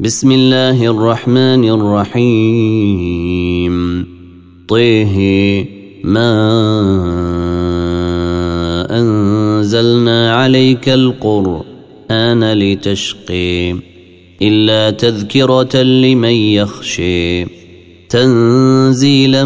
بسم الله الرحمن الرحيم. طه ما أنزلنا عليك القرآن لتشقي إلا تذكرة لمن يخشي تنزيلا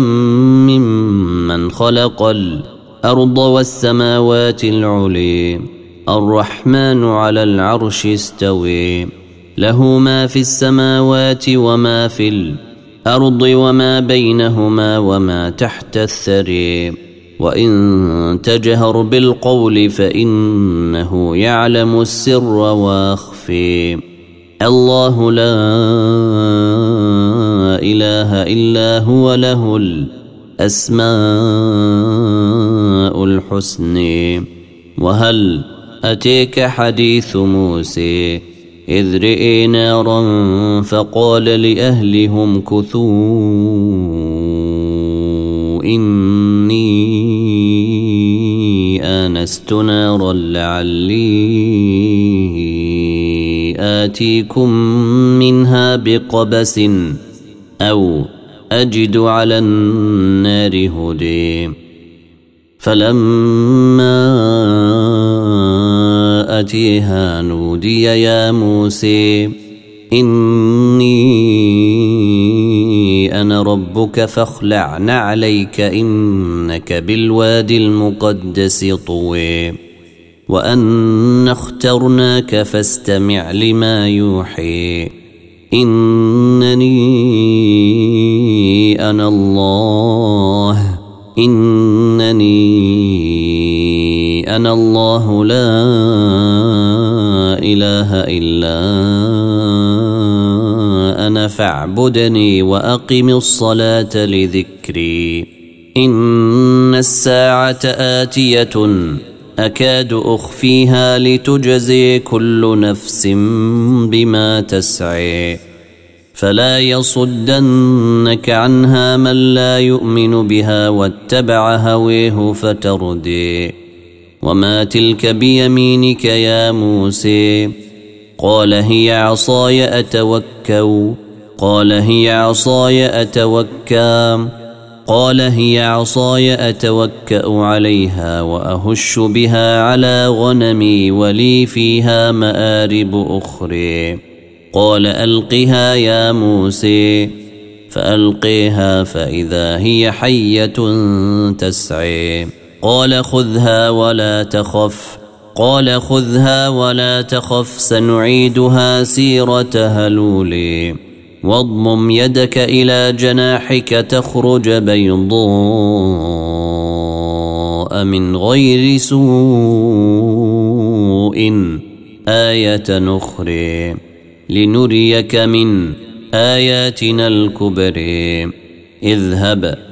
ممن خلق الأرض والسماوات العلي الرحمن على العرش استوي. له ما في السماوات وما في الأرض وما بينهما وما تحت الثري. وإن تجهر بالقول فإنه يعلم السر وأخفي. الله لا إله إلا هو له الأسماء الحسن وهل أتيك حديث موسى؟ إذ رئي نارا فقال لأهلهم كثوا إني آنست نارا لعلي آتيكم منها بقبس أو أجد على النار هدي. فلما ياتيها نودي يا موسى. إني أنا ربك فاخلع نعليك إنك بالوادي المقدس طوي وأن اخترناك فاستمع لما يوحي إنني أنا الله. إنني أنا الله لا إله إلا أنا فاعبدني وأقم الصلاة لذكري. إن الساعة آتية أكاد أخفيها لتجزي كل نفس بما تسعي. فلا يصدنك عنها من لا يؤمن بها واتبع هويه فتردي. وما تلك بيمينك يا موسى قال هي عصاي اتوكا قال هي عصاي اتوكا قال هي عصاي اتوكا عليها واهش بها على غنمي ولي فيها مارب أخرى قال القها يا موسى فالقيها فاذا هي حيه تسعي قال خذها ولا تخف. قال خذها ولا تخف سنعيدها سيرتها لولي واضمم يدك إلى جناحك تخرج بيضاء من غير سوء. آية نخري. لنريك من آياتنا الكبر اذهب.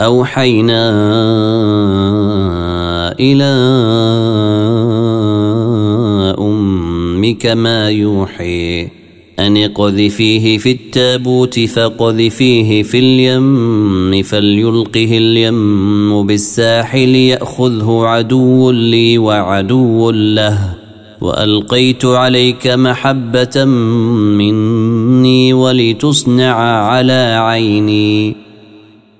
أوحينا إلى أمك ما يوحي أن اقذفيه في التابوت فقذفيه في اليم فليلقه اليم بالساحل ياخذه عدو لي وعدو له وألقيت عليك محبة مني ولتصنع على عيني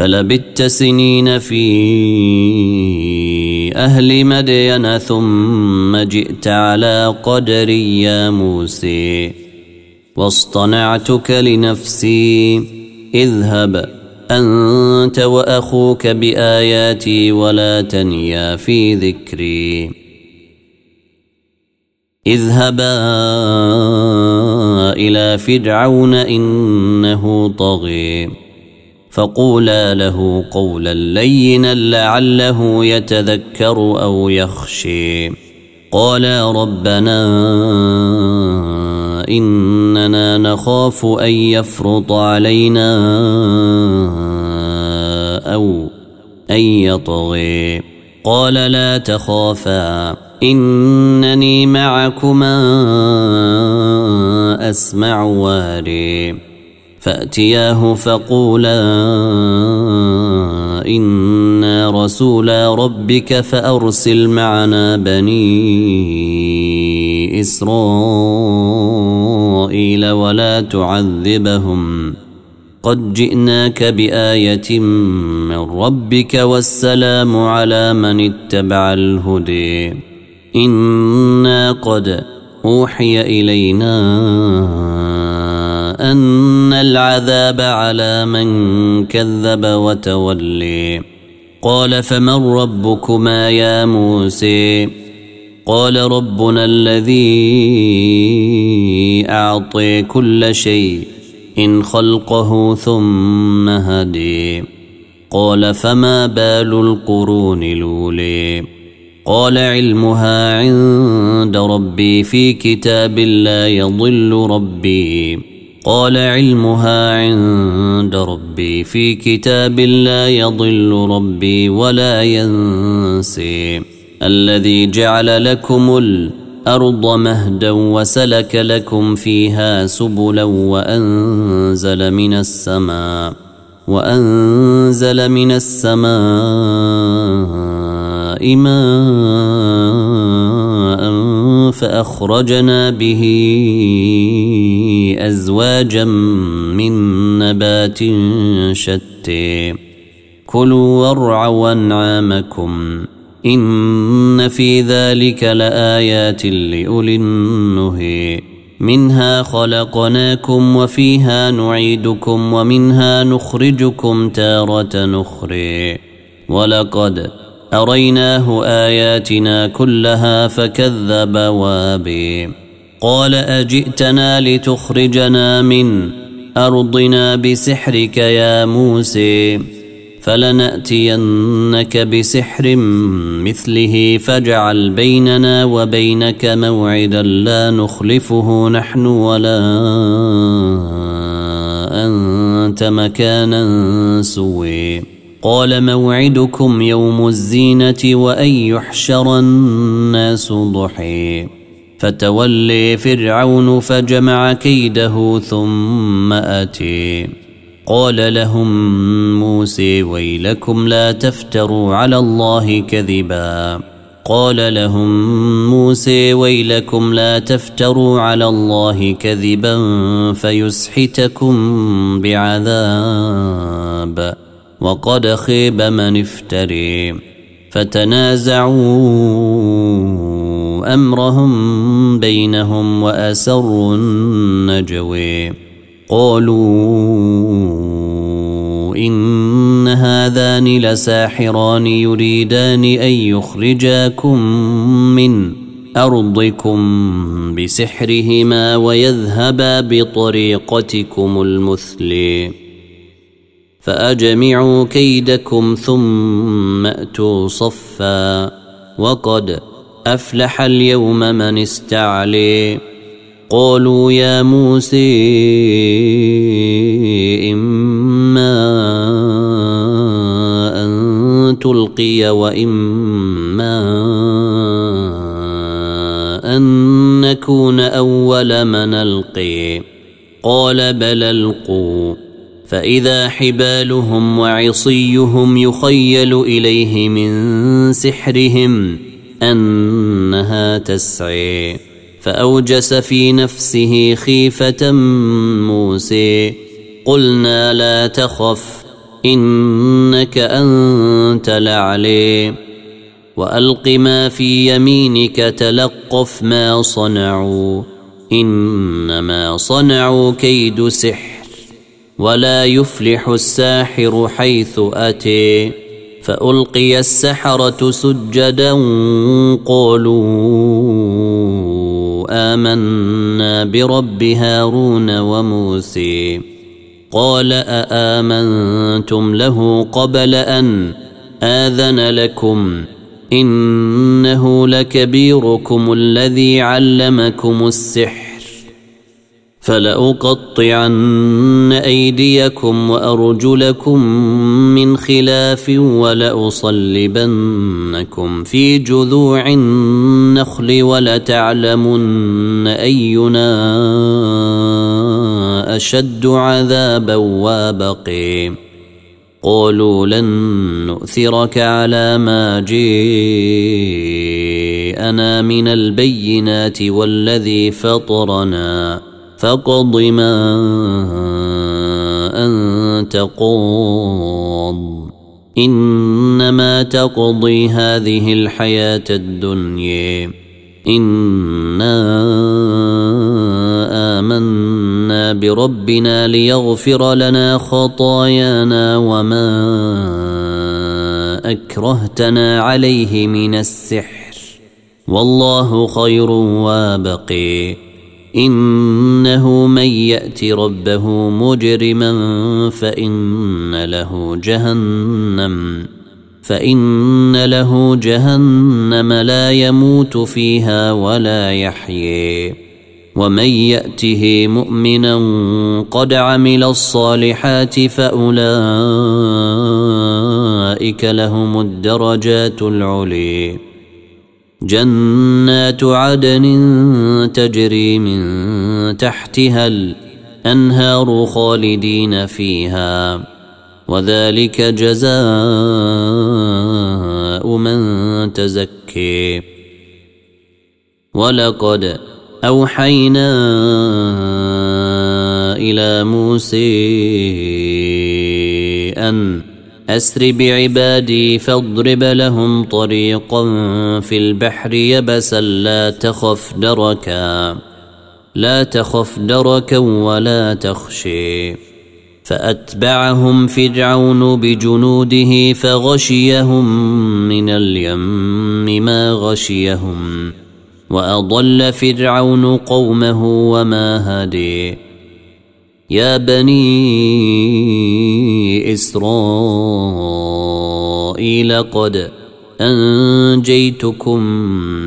فلبت سنين في أهل مدين ثم جئت على قدري يا موسى واصطنعتك لنفسي اذهب أنت وأخوك بآياتي ولا تنيا في ذكري. اذهبا إلى فرعون إنه طغي. فقولا له قولا لينا لعله يتذكر أو يخشي. قالا ربنا إننا نخاف أن يفرط علينا أو أن يطغي. قال لا تخافا إنني معكما أسمع واري. فأتياه فقولا إنا رسولا ربك فأرسل معنا بني إسرائيل ولا تعذبهم. قد جئناك بآية من ربك والسلام على من اتبع الهدي إنا قد أوحي إلينا أن العذاب على من كذب وتولي. قال فمن ربكما يا موسى؟ قال ربنا الذي أعطي كل شيء إن خلقه ثم هدي. قال فما بال القرون لولي قال علمها عند ربي في كتاب لا يضل ربي. قال علمها عند ربي في كتاب لا يضل ربي ولا ينسي. الذي جعل لكم الأرض مهدا وسلك لكم فيها سبلا وأنزل من السماء وأنزل من السماء ماء فأخرجنا به أزواجا من نبات شتى. كلوا وارعوا انعامكم إن في ذلك لآيات لأولي النهي. منها خلقناكم وفيها نعيدكم ومنها نخرجكم تارة نخري ولقد أريناه آياتنا كلها فكذب وابي. قال أجئتنا لتخرجنا من أرضنا بسحرك يا موسى فلنأتينك بسحر مثله فاجعل بيننا وبينك موعدا لا نخلفه نحن ولا أنت مكانا سوي قال موعدكم يوم الزينة وأن يحشر الناس ضحي فتولي فرعون فجمع كيده ثم اتي قال لهم موسى ويلكم لا تفتروا على الله كذبا. قال لهم موسى ويلكم لا تفتروا على الله كذبا فيسحتكم بعذاب. وقد خيب من افتري فتنازعوا أمرهم بينهم وأسروا النجوي قالوا إن هذان لساحران يريدان أن يخرجاكم من أرضكم بسحرهما ويذهبا بطريقتكم المثلي. فأجمعوا كيدكم ثم أتوا صفا. وقد أفلح اليوم من استعلي. قالوا يا موسى إما أن تلقي وإما أن نكون أول من ألقي. قال بل القوا. فإذا حبالهم وعصيهم يخيل إليه من سحرهم أنها تسعي. فأوجس في نفسه خيفة موسى قلنا لا تخف إنك أنت لعلي. وألق ما في يمينك تلقف ما صنعوا. إنما صنعوا كيد سحر. ولا يفلح الساحر حيث أتي فألقي السحرة سجدا قالوا آمنا برب هارون وموسى قال أآمنتم له قبل أن آذن لكم إنه لكبيركم الذي علمكم السحر فلأقطعن أيديكم وأرجلكم من خلاف ولأصلبنكم في جذوع النخل ولتعلمن أينا أشد عذابا وابقي. قالوا لن نؤثرك على ما جيءنا من البينات والذي فطرنا. فاقض ما أنت قاض. إنما تقضي هذه الحياة الدنيا. إنا آمنا بربنا ليغفر لنا خطايانا وما أكرهتنا عليه من السحر. والله خير وابقي. إنه من يات ربه مجرما فإن له جهنم فإن له جهنم لا يموت فيها ولا يحيي. ومن يأته مؤمنا قد عمل الصالحات فأولئك لهم الدرجات العلي جنات عدن تجري من تحتها الأنهار خالدين فيها وذلك جزاء من تزكي. ولقد أوحينا إلى موسى أن أسر بعبادي فاضرب لهم طريقا في البحر يبسا لا تخف دركا لا تخف دركا ولا تخشي. فأتبعهم فرعون بجنوده فغشيهم من اليم ما غشيهم وأضل فرعون قومه وما هدي يا بني إسرائيل قد أنجيتكم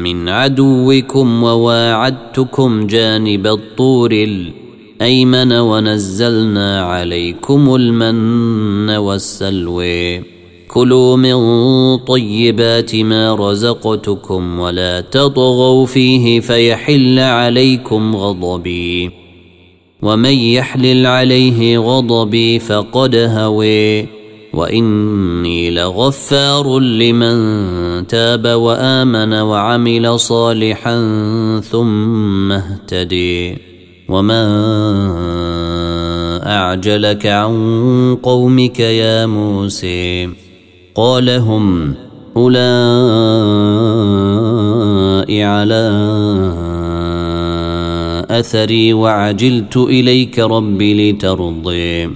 من عدوكم وواعدتكم جانب الطور الأيمن ونزلنا عليكم المن والسلوي كلوا من طيبات ما رزقتكم ولا تطغوا فيه فيحل عليكم غضبي. ومن يحلل عليه غضبي فقد هوي واني لغفار لمن تاب وامن وعمل صالحا ثم اهتدي وما اعجلك عن قومك يا موسى قال هم اولئك على أثري وعجلت إليك رب لترضي.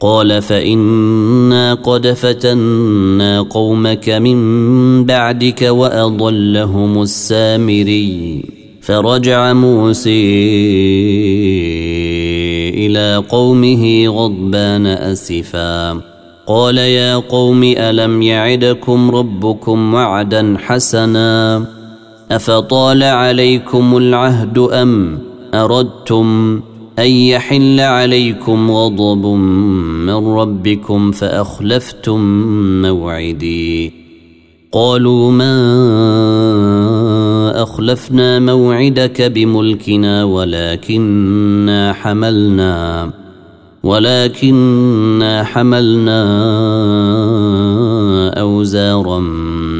قال فإنا قد فتنا قومك من بعدك وأضلهم السامري. فرجع موسى إلى قومه غضبان أسفا. قال يا قوم ألم يعدكم ربكم وعدا حسنا؟ أفطال عليكم العهد أم أردتم أن يحل عليكم غضب من ربكم فأخلفتم موعدي. قالوا ما أخلفنا موعدك بملكنا ولكنا حملنا ولكنا حملنا أوزارا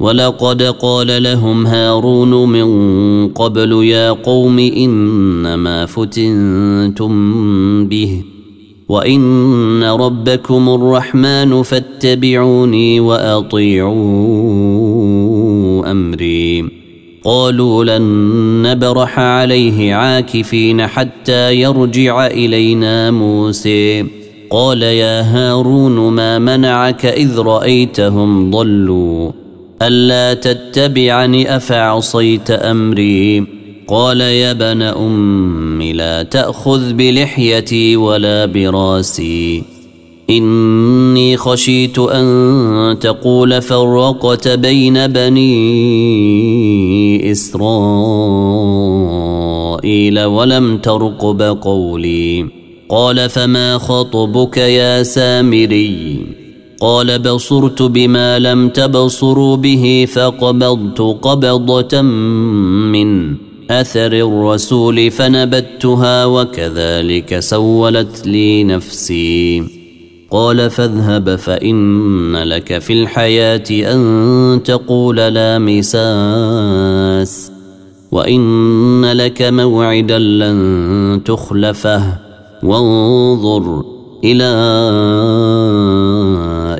ولقد قال لهم هارون من قبل يا قوم إنما فتنتم به وإن ربكم الرحمن فاتبعوني وأطيعوا أمري. قالوا لن نبرح عليه عاكفين حتى يرجع إلينا موسى. قال يا هارون ما منعك إذ رأيتهم ضلوا. ألا تتبعني أفعصيت أمري؟ قال يا ابن أم لا تأخذ بلحيتي ولا براسي. إني خشيت أن تقول فرقت بين بني إسرائيل ولم ترقب قولي. قال فما خطبك يا سامري؟ قال بصرت بما لم تبصروا به فقبضت قبضة من أثر الرسول فنبتها وكذلك سولت لي نفسي. قال فاذهب فإن لك في الحياة أن تقول لا مساس وإن لك موعدا لن تخلفه. وانظر إلى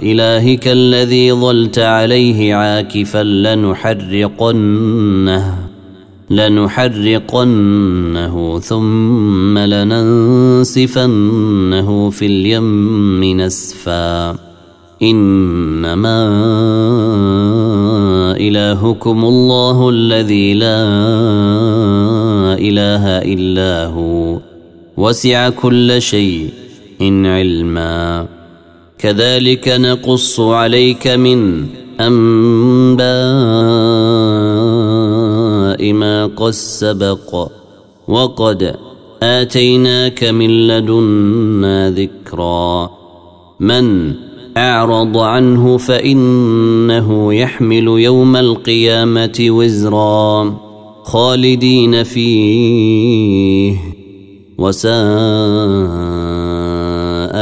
إلهك الذي ظلت عليه عاكفا لنحرقنه لنحرقنه ثم لننسفنه في اليم نسفا. إنما إلهكم الله الذي لا إله إلا هو وسع كل شيء إن علما. كذلك نقص عليك من أنباء ما قد سبق وقد آتيناك من لدنا ذكرا من أعرض عنه فإنه يحمل يوم القيامة وزرا خالدين فيه وساء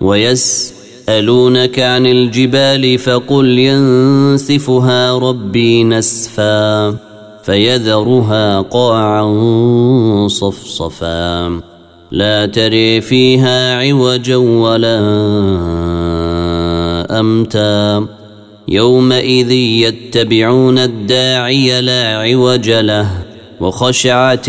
ويسألونك عن الجبال فقل ينسفها ربي نسفا فيذرها قاعا صفصفا لا تري فيها عوجا ولا أمتا يومئذ يتبعون الداعي لا عوج له وخشعت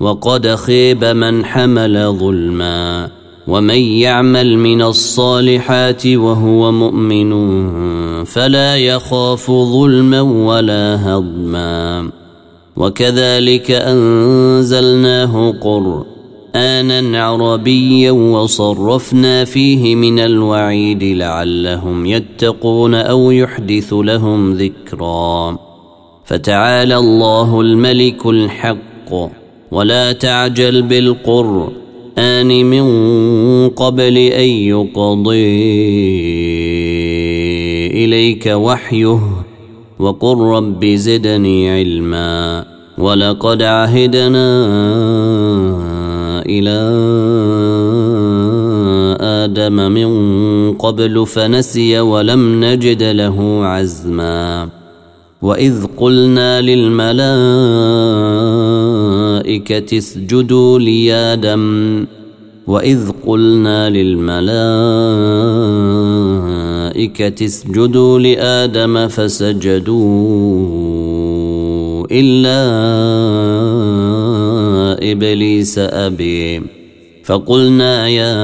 وقد خيب من حمل ظلما ومن يعمل من الصالحات وهو مؤمن فلا يخاف ظلما ولا هضما وكذلك أنزلناه قرآنا عربيا وصرفنا فيه من الوعيد لعلهم يتقون أو يحدث لهم ذكرا فتعالى الله الملك الحق ولا تعجل بالقرآن من قبل أن يقضي إليك وحيه وقل رب زدني علما ولقد عهدنا إلى آدم من قبل فنسي ولم نجد له عزما وإذ قلنا للملائكة اسجدوا لآدم وإذ قلنا للملائكة اسجدوا لآدم فسجدوا إلا إبليس أبي فقلنا يا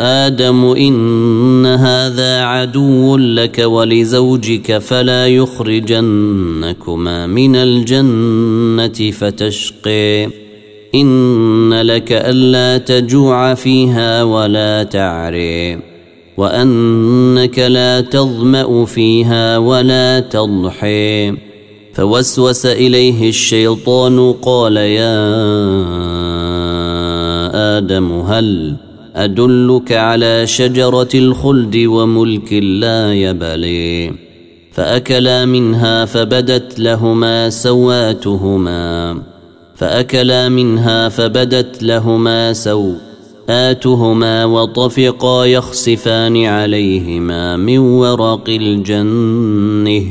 آدم إن هذا عدو لك ولزوجك فلا يخرجنكما من الجنة فتشقي. إن لك ألا تجوع فيها ولا تعري وأنك لا تظمأ فيها ولا تضحي. فوسوس إليه الشيطان قال يا آدم هل أدلك على شجرة الخلد وملك لا يبلي. فأكلا منها فبدت لهما سواتهما. فأكلا منها فبدت لهما سوآتهما وطفقا يخسفان عليهما من ورق الجنة.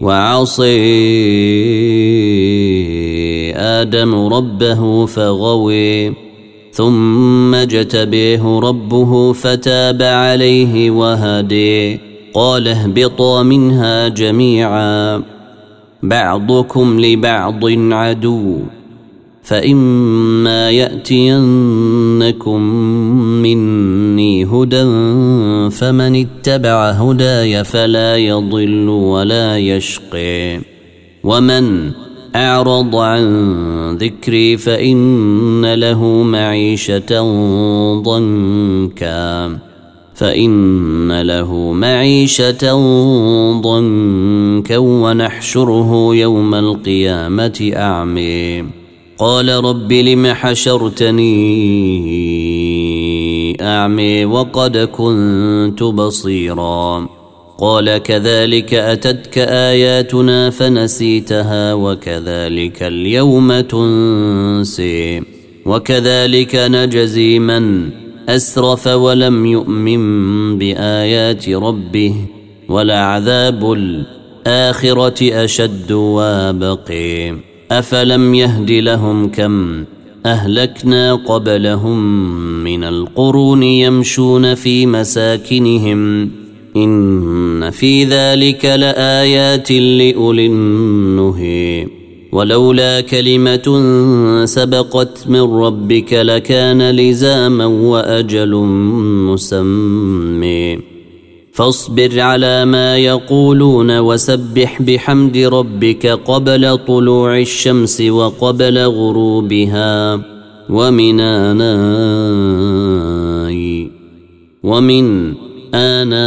وعصي آدم ربه فغوي. ثم جتبيه ربه فتاب عليه وهدي. قال اهبطا منها جميعا. بعضكم لبعض عدو. فإما يأتينكم مني هدى فمن اتبع هداي فلا يضل ولا يشقي. ومن أعرض عن ذكري فإن له معيشة ضنكا. فإن له معيشة ضنكا ونحشره يوم القيامة أعمي. قال رب لم حشرتني أعمي وقد كنت بصيرا. قال كذلك أتتك آياتنا فنسيتها وكذلك اليوم تنسي وكذلك نجزي من أسرف ولم يؤمن بآيات ربه ولعذاب الآخرة أشد وأبقي أفلم يهد لهم كم أهلكنا قبلهم من القرون يمشون في مساكنهم إن في ذلك لآيات لأولي النهي. ولولا كلمة سبقت من ربك لكان لزاما وأجل مسمي. فاصبر على ما يقولون وسبح بحمد ربك قبل طلوع الشمس وقبل غروبها ومن آناء ومن آناء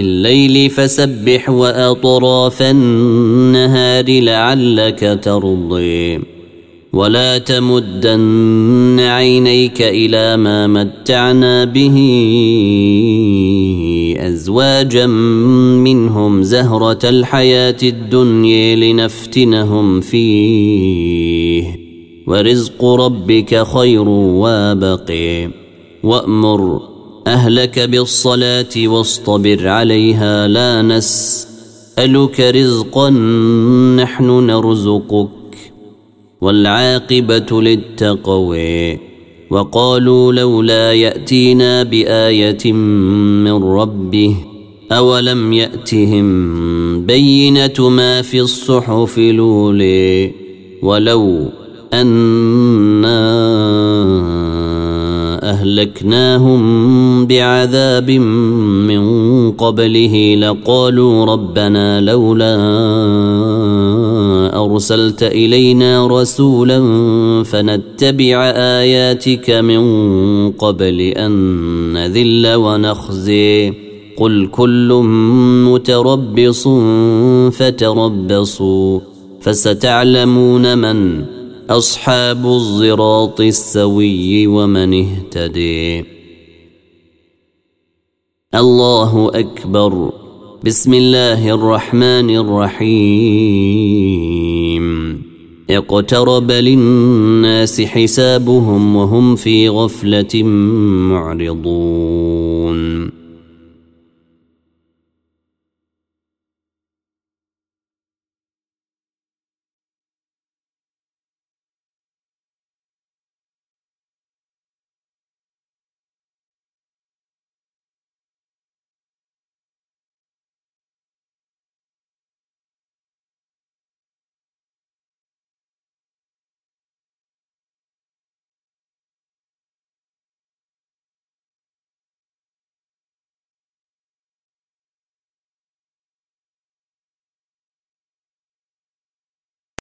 الليل فسبح وأطراف النهار لعلك ترضي. ولا تمدن عينيك إلى ما متعنا به أزواجا منهم زهرة الحياة الدنيا لنفتنهم فيه. ورزق ربك خير وابقي. وأمر أهلك بالصلاة واصطبر عليها لا نسالك رزقا نحن نرزقك والعاقبة للتقوى وقالوا لولا يأتينا بآية من ربه أولم يأتهم بينة ما في الصحف لولي ولو أنا أهلكناهم بعذاب من قبله لقالوا ربنا لولا أرسلت إلينا رسولا فنتبع آياتك من قبل أن نذل ونخزي. قل كل متربص فتربصوا فستعلمون من أصحاب الصراط السوي ومن اهتدي. الله أكبر. بسم الله الرحمن الرحيم. اقترب للناس حسابهم وهم في غفلة معرضون.